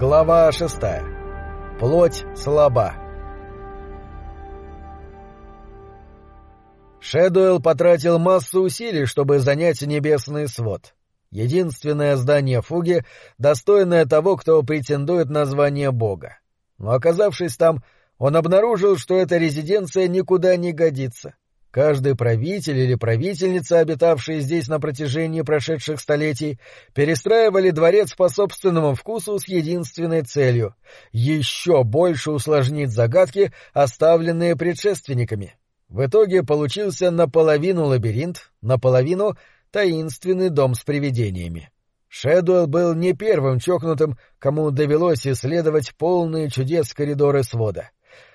Глава шестая. Плоть слаба. Шэдуэлл потратил массу усилий, чтобы занять небесный свод. Единственное здание фуги, достойное того, кто претендует на звание бога. Но оказавшись там, он обнаружил, что эта резиденция никуда не годится. Каждый правитель или правительница, обитавшие здесь на протяжении прошедших столетий, перестраивали дворец по собственному вкусу с единственной целью — еще больше усложнить загадки, оставленные предшественниками. В итоге получился наполовину лабиринт, наполовину таинственный дом с привидениями. Шэдуэлл был не первым чокнутым, кому довелось исследовать полные чудес коридоры свода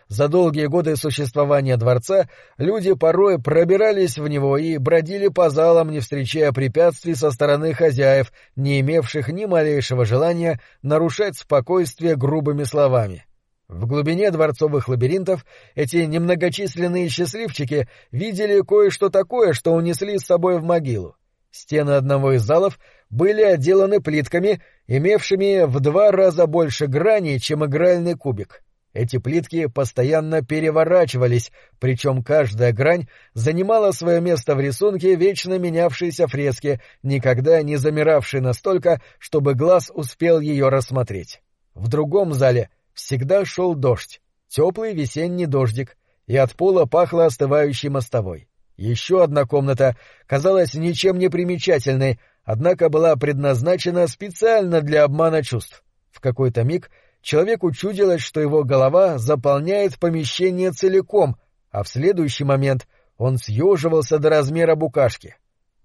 за долгие годы существования дворца люди порой пробирались в него и бродили по залам, не встречая препятствий со стороны хозяев, не имевших ни малейшего желания нарушать спокойствие грубыми словами. В глубине дворцовых лабиринтов эти немногочисленные счастливчики видели кое-что такое, что унесли с собой в могилу. Стены одного из залов были отделаны плитками, имевшими в два раза больше граней, чем игральный кубик. Эти плитки постоянно переворачивались, причем каждая грань занимала свое место в рисунке вечно менявшейся фрески, никогда не замиравшей настолько, чтобы глаз успел ее рассмотреть. В другом зале всегда шел дождь, теплый весенний дождик, и от пола пахло остывающей мостовой. Еще одна комната казалась ничем не примечательной, однако была предназначена специально для обмана чувств. В какой-то миг — человеку чудилось, что его голова заполняет помещение целиком, а в следующий момент он съеживался до размера букашки.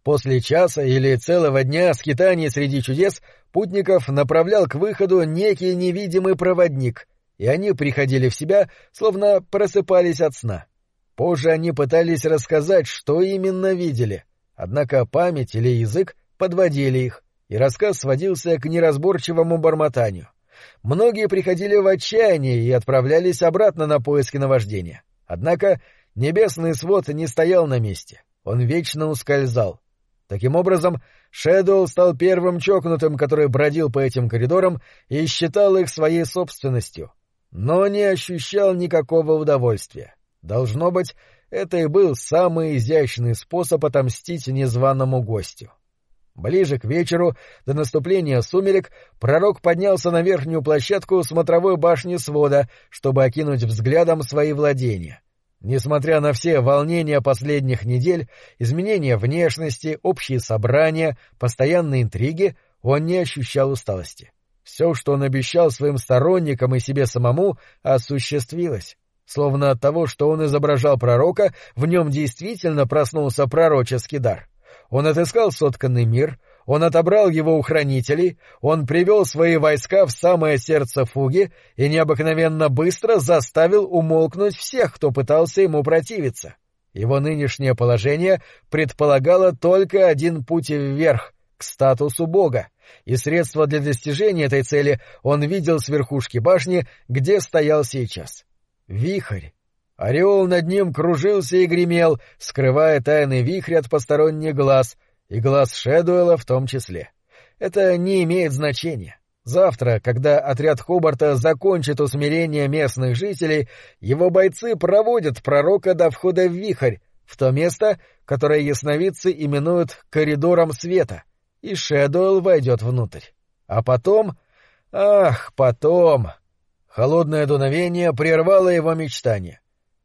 После часа или целого дня скитаний среди чудес путников направлял к выходу некий невидимый проводник, и они приходили в себя, словно просыпались от сна. Позже они пытались рассказать, что именно видели, однако память или язык подводили их, и рассказ сводился к неразборчивому бормотанию — Многие приходили в отчаяние и отправлялись обратно на поиски наваждения. Однако небесный свод не стоял на месте, он вечно ускользал. Таким образом, Шэдоу стал первым чокнутым, который бродил по этим коридорам и считал их своей собственностью, но не ощущал никакого удовольствия. Должно быть, это и был самый изящный способ отомстить незваному гостю. Ближе к вечеру, до наступления сумерек, пророк поднялся на верхнюю площадку смотровой башни свода, чтобы окинуть взглядом свои владения. Несмотря на все волнения последних недель, изменения внешности, общие собрания, постоянные интриги, он не ощущал усталости. Все, что он обещал своим сторонникам и себе самому, осуществилось. Словно от того, что он изображал пророка, в нем действительно проснулся пророческий дар. Он отыскал сотканный мир, он отобрал его у хранителей, он привел свои войска в самое сердце фуги и необыкновенно быстро заставил умолкнуть всех, кто пытался ему противиться. Его нынешнее положение предполагало только один путь вверх, к статусу бога, и средства для достижения этой цели он видел с верхушки башни, где стоял сейчас. Вихрь, Ореол над ним кружился и гремел, скрывая тайный вихрь от посторонних глаз, и глаз Шэдуэла в том числе. Это не имеет значения. Завтра, когда отряд Хобарта закончит усмирение местных жителей, его бойцы проводят пророка до входа в вихрь, в то место, которое ясновидцы именуют «коридором света», и Шэдуэлл войдет внутрь. А потом... Ах, потом... Холодное дуновение прервало его мечтание.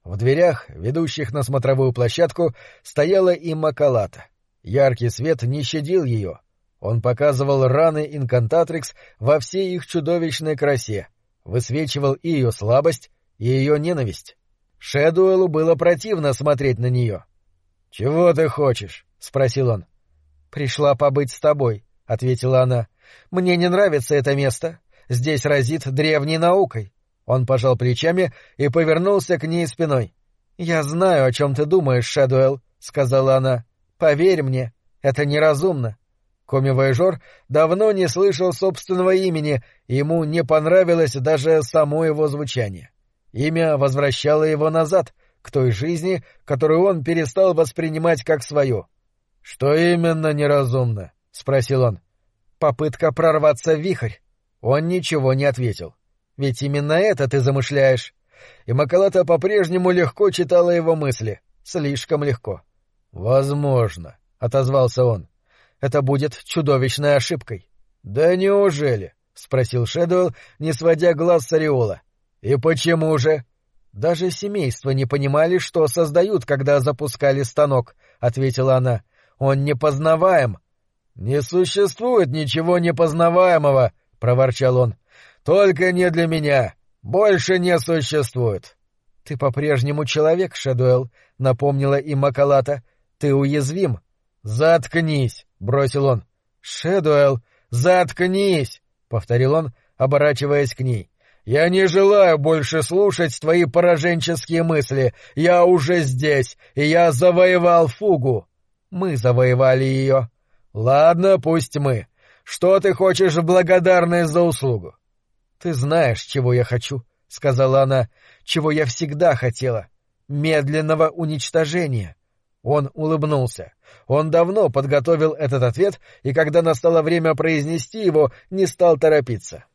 В дверях, ведущих на смотровую площадку, стояла и Макалата. Яркий свет не щадил ее. Он показывал раны инкантатрикс во всей их чудовищной красе, высвечивал и ее слабость, и ее ненависть. Шэдуэлу было противно смотреть на нее. — Чего ты хочешь? — спросил он. — Пришла побыть с тобой, — ответила она. — Мне не нравится это место. Здесь разит древней наукой. Он пожал плечами и повернулся к ней спиной. «Я знаю, о чем ты думаешь, Шэдуэлл», — сказала она. «Поверь мне, это неразумно». Коми-вояжер давно не слышал собственного имени, ему не понравилось даже само его звучание. Имя возвращало его назад, к той жизни, которую он перестал воспринимать как свою. — Что именно неразумно? — спросил он. — Попытка прорваться в вихрь. Он ничего не ответил. Ведь именно это ты замышляешь. И Макалата по-прежнему легко читала его мысли. Слишком легко. Возможно, отозвался он. Это будет чудовищной ошибкой. Да неужели? спросил Шэдуэлл, не сводя глаз с ореола. И почему же? Даже семейства не понимали, что создают, когда запускали станок, ответила она. Он непознаваем. Не существует ничего непознаваемого, проворчал он. Только не для меня. Больше не существует. Ты по-прежнему человек, Шэдуэлл, напомнила им Макалата. Ты уязвим. Заткнись, бросил он. Шэдуэлл, заткнись, повторил он, оборачиваясь к ней. Я не желаю больше слушать твои пораженческие мысли. Я уже здесь, и я завоевал фугу. Мы завоевали ее. Ладно, пусть мы. Что ты хочешь в благодарность за услугу? Ты знаешь, чего я хочу, сказала она, чего я всегда хотела. Медленного уничтожения. Он улыбнулся. Он давно подготовил этот ответ, и когда настало время произнести его, не стал торопиться.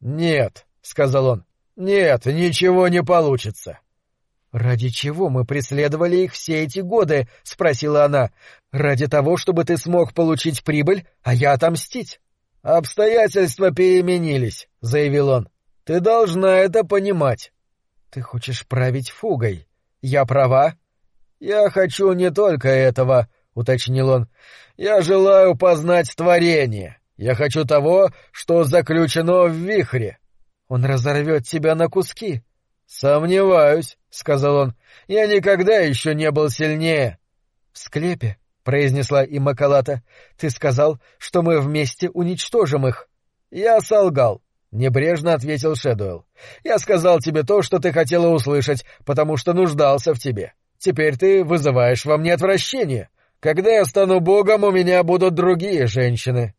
Нет, — сказал он. — Нет, ничего не получится. — Ради чего мы преследовали их все эти годы? — спросила она. — Ради того, чтобы ты смог получить прибыль, а я отомстить. — Обстоятельства переменились, — заявил он. — Ты должна это понимать. — Ты хочешь править фугой. Я права? — Я хочу не только этого, — уточнил он. — Я желаю познать творение. Я хочу того, что заключено в вихре. Он разорвет тебя на куски. Сомневаюсь, сказал он. Я никогда еще не был сильнее. В склепе, произнесла и Макалата, ты сказал, что мы вместе уничтожим их. Я солгал. Небрежно ответил Шэдуэлл. Я сказал тебе то, что ты хотела услышать, потому что нуждался в тебе. Теперь ты вызываешь во мне отвращение. Когда я стану богом, у меня будут другие женщины.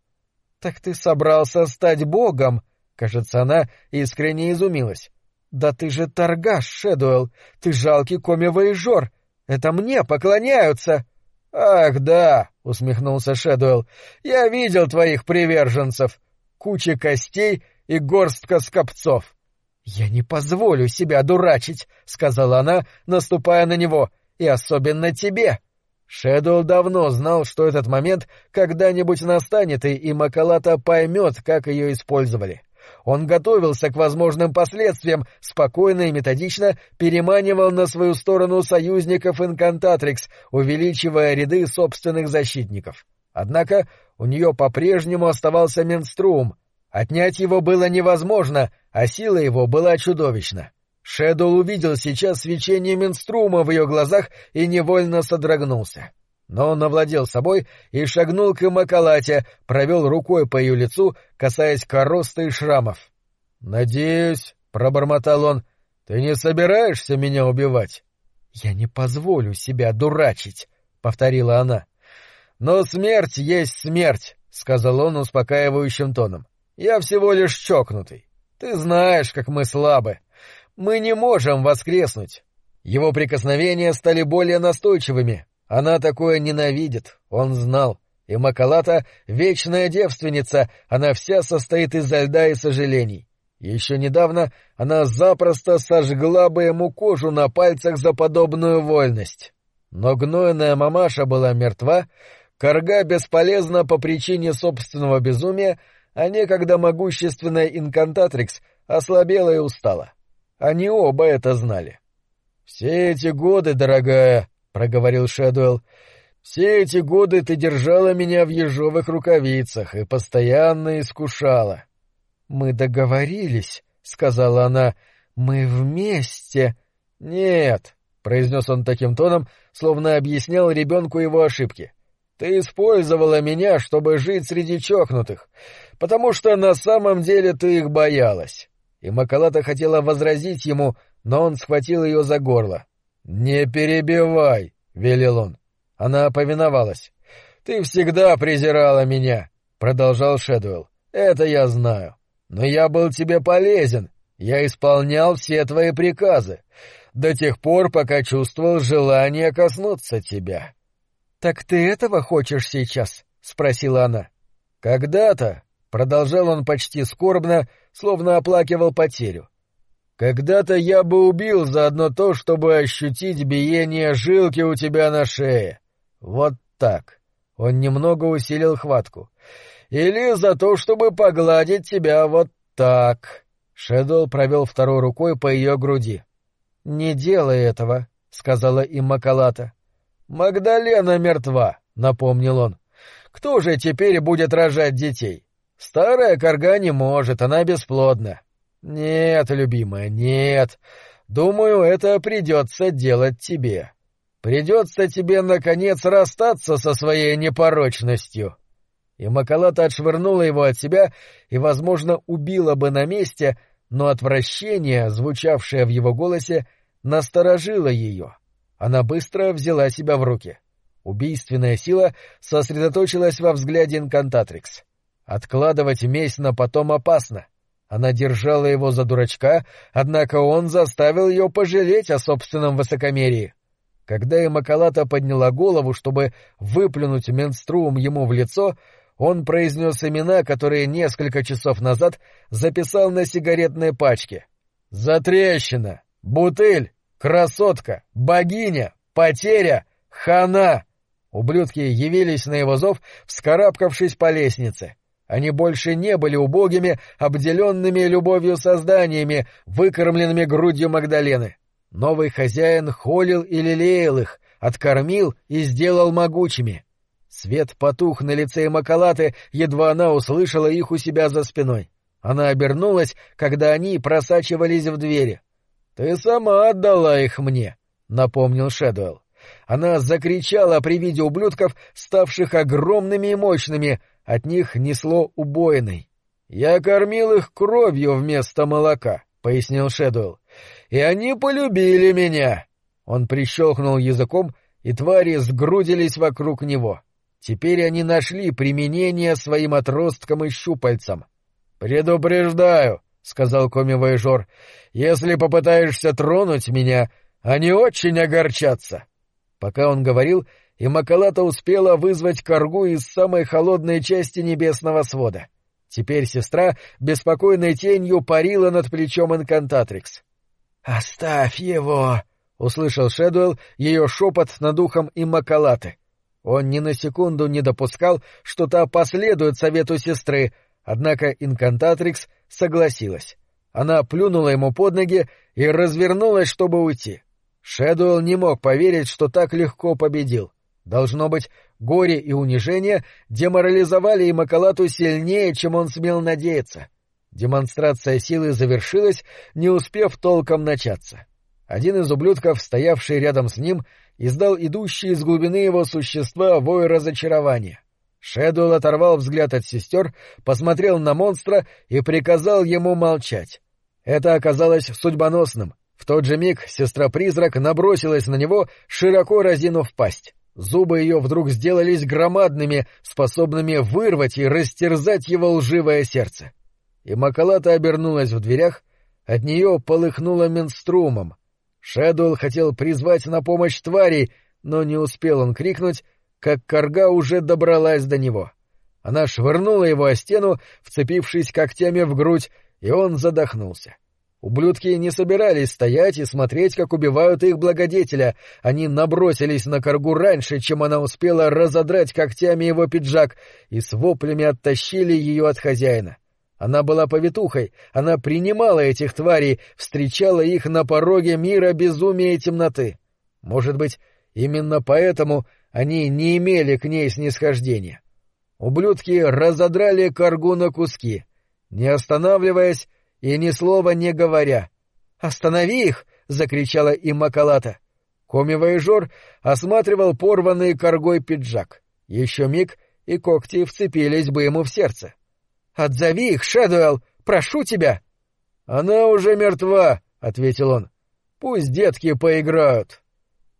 Так ты собрался стать богом? Кажется, она искренне изумилась. «Да ты же торгаш, Шэдуэлл! Ты жалкий коми-воежор! Это мне поклоняются!» «Ах, да!» — усмехнулся Шэдуэлл. «Я видел твоих приверженцев! Куча костей и горстка скопцов!» «Я не позволю себя дурачить!» — сказала она, наступая на него. «И особенно тебе!» Шэдуэлл давно знал, что этот момент когда-нибудь настанет, и Макалата поймет, как ее использовали. Он готовился к возможным последствиям, спокойно и методично переманивал на свою сторону союзников Инкантатрикс, увеличивая ряды собственных защитников. Однако у нее по-прежнему оставался Менструм. Отнять его было невозможно, а сила его была чудовищна. Шэдоу увидел сейчас свечение Менструма в ее глазах и невольно содрогнулся но он овладел собой и шагнул к Макалате, провел рукой по ее лицу, касаясь короста и шрамов. — Надеюсь, — пробормотал он, — ты не собираешься меня убивать? — Я не позволю себя дурачить, — повторила она. — Но смерть есть смерть, — сказал он успокаивающим тоном. — Я всего лишь чокнутый. Ты знаешь, как мы слабы. Мы не можем воскреснуть. Его прикосновения стали более настойчивыми, она такое ненавидит, он знал. И Макалата — вечная девственница, она вся состоит изо льда и сожалений. Еще недавно она запросто сожгла бы ему кожу на пальцах за подобную вольность. Но гнойная мамаша была мертва, корга бесполезна по причине собственного безумия, а некогда могущественная инкантатрикс ослабела и устала. Они оба это знали. «Все эти годы, дорогая», — проговорил Шэдуэлл. — Все эти годы ты держала меня в ежовых рукавицах и постоянно искушала. — Мы договорились, — сказала она. — Мы вместе. — Нет, — произнес он таким тоном, словно объяснял ребенку его ошибки. — Ты использовала меня, чтобы жить среди чокнутых, потому что на самом деле ты их боялась. И Макалата хотела возразить ему, но он схватил ее за горло. — «Не перебивай», — велел он. Она повиновалась. «Ты всегда презирала меня», — продолжал Шэдуэлл. «Это я знаю. Но я был тебе полезен. Я исполнял все твои приказы. До тех пор, пока чувствовал желание коснуться тебя». «Так ты этого хочешь сейчас?» — спросила она. «Когда-то», — продолжал он почти скорбно, словно оплакивал потерю. «Когда-то я бы убил за одно то, чтобы ощутить биение жилки у тебя на шее. Вот так». Он немного усилил хватку. «Или за то, чтобы погладить тебя вот так». Шэдоу провел второй рукой по ее груди. «Не делай этого», — сказала им Макалата. «Магдалена мертва», — напомнил он. «Кто же теперь будет рожать детей? Старая корга не может, она бесплодна». «Нет, любимая, нет. Думаю, это придется делать тебе. Придется тебе, наконец, расстаться со своей непорочностью». И Макалата отшвырнула его от себя и, возможно, убила бы на месте, но отвращение, звучавшее в его голосе, насторожило ее. Она быстро взяла себя в руки. Убийственная сила сосредоточилась во взгляде инкантатрикс. Откладывать месть на потом опасно. Она держала его за дурачка, однако он заставил ее пожалеть о собственном высокомерии. Когда Имакалата подняла голову, чтобы выплюнуть менструум ему в лицо, он произнес имена, которые несколько часов назад записал на сигаретной пачке. «Затрещина! Бутыль! Красотка! Богиня! Потеря! Хана!» Ублюдки явились на его зов, вскарабкавшись по лестнице. Они больше не были убогими, обделенными любовью созданиями, выкормленными грудью Магдалены. Новый хозяин холил и лелеял их, откормил и сделал могучими. Свет потух на лице Макалаты, едва она услышала их у себя за спиной. Она обернулась, когда они просачивались в двери. — Ты сама отдала их мне, — напомнил Шэдуэлл. Она закричала при виде ублюдков, ставших огромными и мощными, от них несло убойной. — Я кормил их кровью вместо молока, — пояснил Шэдуэлл. — И они полюбили меня. Он прищелкнул языком, и твари сгрудились вокруг него. — Теперь они нашли применение своим отросткам и щупальцам. «Предупреждаю», — сказал коми-воежор, — «если попытаешься тронуть меня, они очень огорчатся». Пока он говорил, и Макалата успела вызвать коргу из самой холодной части небесного свода. Теперь сестра беспокойной тенью парила над плечом инкантатрикс. «Оставь его!» — услышал Шэдуэлл ее шепот над ухом Иммакалаты. Он ни на секунду не допускал, что та последует совету сестры, однако инкантатрикс согласилась. Она плюнула ему под ноги и развернулась, чтобы уйти. Шэдуэлл не мог поверить, что так легко победил. Должно быть, горе и унижение деморализовали и Макалату сильнее, чем он смел надеяться. Демонстрация силы завершилась, не успев толком начаться. Один из ублюдков, стоявший рядом с ним, издал идущий из глубины его существа вой разочарования. Шэдуэлл оторвал взгляд от сестер, посмотрел на монстра и приказал ему молчать. Это оказалось судьбоносным. В тот же миг сестра-призрак набросилась на него, широко разинув пасть. Зубы ее вдруг сделались громадными, способными вырвать и растерзать его лживое сердце. И Макалата обернулась в дверях, от нее полыхнуло менструмом, Шэдуэлл хотел призвать на помощь твари, но не успел он крикнуть, как корга уже добралась до него. Она швырнула его о стену, вцепившись когтями в грудь, и он задохнулся. Ублюдки не собирались стоять и смотреть, как убивают их благодетеля. Они набросились на коргу раньше, чем она успела разодрать когтями его пиджак, и с воплями оттащили ее от хозяина. Она была повитухой, она принимала этих тварей, встречала их на пороге мира безумия и темноты. Может быть, именно поэтому они не имели к ней снисхождения. Ублюдки разодрали коргу на куски, не останавливаясь и ни слова не говоря. «Останови их!» — закричала им Макалата. Коми-воежор осматривал порванный коргой пиджак. Еще миг, и когти вцепились бы ему в сердце. Отзови их, Шэдуэлл! Прошу тебя!» «Она уже мертва», — ответил он. «Пусть детки поиграют».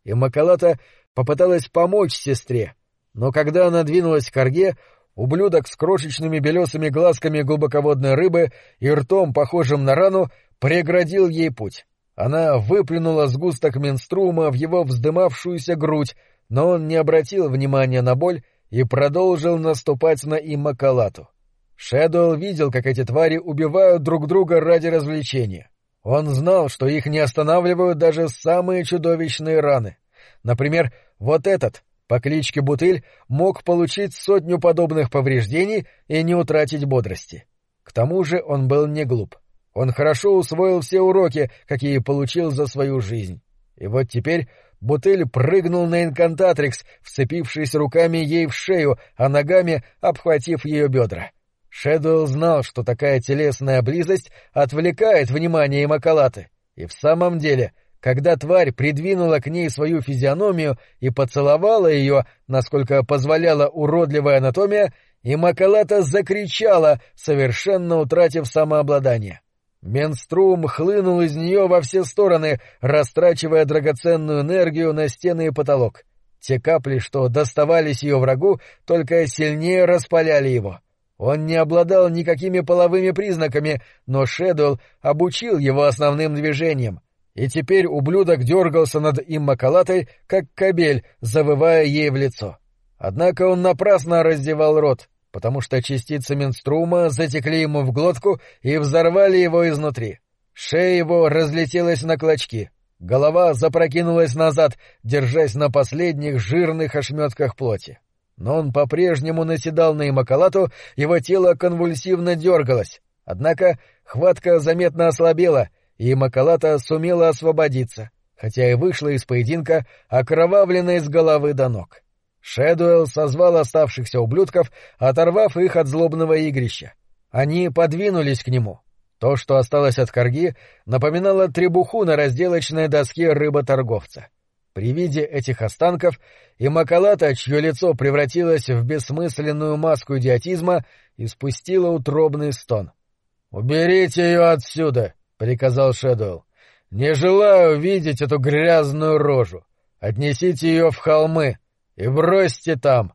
И Макалата попыталась помочь сестре, но когда она двинулась к корге, ублюдок с крошечными белесыми глазками глубоководной рыбы и ртом, похожим на рану, преградил ей путь. Она выплюнула сгусток менструма в его вздымавшуюся грудь, но он не обратил внимания на боль и продолжил наступать на Иммакалату. Шэдуэлл видел, как эти твари убивают друг друга ради развлечения. Он знал, что их не останавливают даже самые чудовищные раны. Например, вот этот, по кличке Бутыль, мог получить сотню подобных повреждений и не утратить бодрости. К тому же он был не глуп. Он хорошо усвоил все уроки, какие получил за свою жизнь. И вот теперь Бутыль прыгнул на инкантатрикс, вцепившись руками ей в шею, а ногами обхватив ее бедра. Шэдуэлл знал, что такая телесная близость отвлекает внимание Имакалаты. И в самом деле, когда тварь придвинула к ней свою физиономию и поцеловала ее, насколько позволяла уродливая анатомия, Имакалата закричала, совершенно утратив самообладание. Менструм хлынул из нее во все стороны, растрачивая драгоценную энергию на стены и потолок. Те капли, что доставались ее врагу, только сильнее распаляли его. Он не обладал никакими половыми признаками, но Шэдуэлл обучил его основным движениям. И теперь ублюдок дергался над иммакалатой, как кобель, завывая ей в лицо. Однако он напрасно раздевал рот потому что частицы менструма затекли ему в глотку и взорвали его изнутри. Шея его разлетелась на клочки. Голова запрокинулась назад, держась на последних жирных ошметках плоти. Но он по-прежнему наседал на имакалату, его тело конвульсивно дергалось. Однако хватка заметно ослабела, и имакалата сумела освободиться, хотя и вышла из поединка, окровавленной с головы до ног. Шэдуэлл созвал оставшихся ублюдков, оторвав их от злобного игрища. Они подвинулись к нему. То, что осталось от корги, напоминало требуху на разделочной доске рыботорговца. При виде этих останков и Макалата, чье лицо превратилось в бессмысленную маску идиотизма, испустила утробный стон. — Уберите ее отсюда! — приказал Шэдуэлл. — Не желаю видеть эту грязную рожу. Отнесите ее в холмы. «И бросьте там!»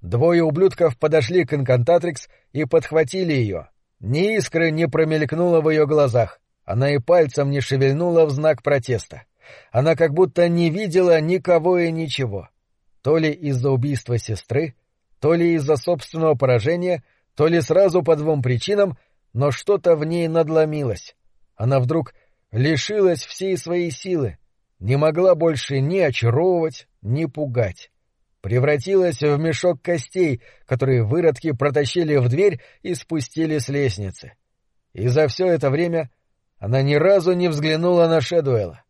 Двое ублюдков подошли к инкантатрикс и подхватили ее. Ни искры не промелькнуло в ее глазах. Она и пальцем не шевельнула в знак протеста. Она как будто не видела никого и ничего. То ли из-за убийства сестры, то ли из-за собственного поражения, то ли сразу по двум причинам, но что-то в ней надломилось. Она вдруг лишилась всей своей силы, не могла больше ни очаровывать, ни пугать превратилась в мешок костей, которые выродки протащили в дверь и спустили с лестницы. И за все это время она ни разу не взглянула на Шэдуэла.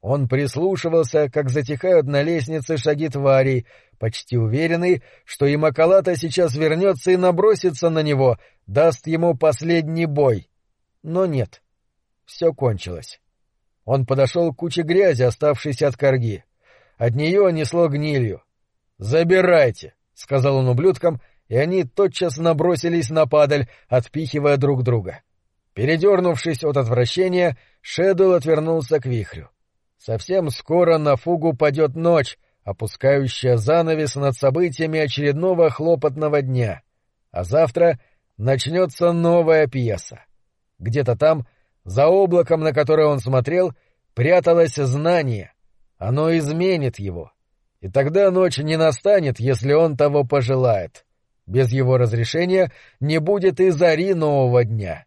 Он прислушивался, как затихают на лестнице шаги тварей, почти уверенный, что и Макалата сейчас вернется и набросится на него, даст ему последний бой. Но нет. Все кончилось. Он подошел к куче грязи, оставшейся от корги. От нее несло гнилью. «Забирайте!» — сказал он ублюдкам, и они тотчас набросились на падаль, отпихивая друг друга. Передернувшись от отвращения, Шэдуэлл отвернулся к вихрю. Совсем скоро на фугу падет ночь, опускающая занавес над событиями очередного хлопотного дня. А завтра начнется новая пьеса. Где-то там, за облаком, на которое он смотрел, пряталось знание. Оно изменит его — и тогда ночь не настанет, если он того пожелает. Без его разрешения не будет и зари нового дня.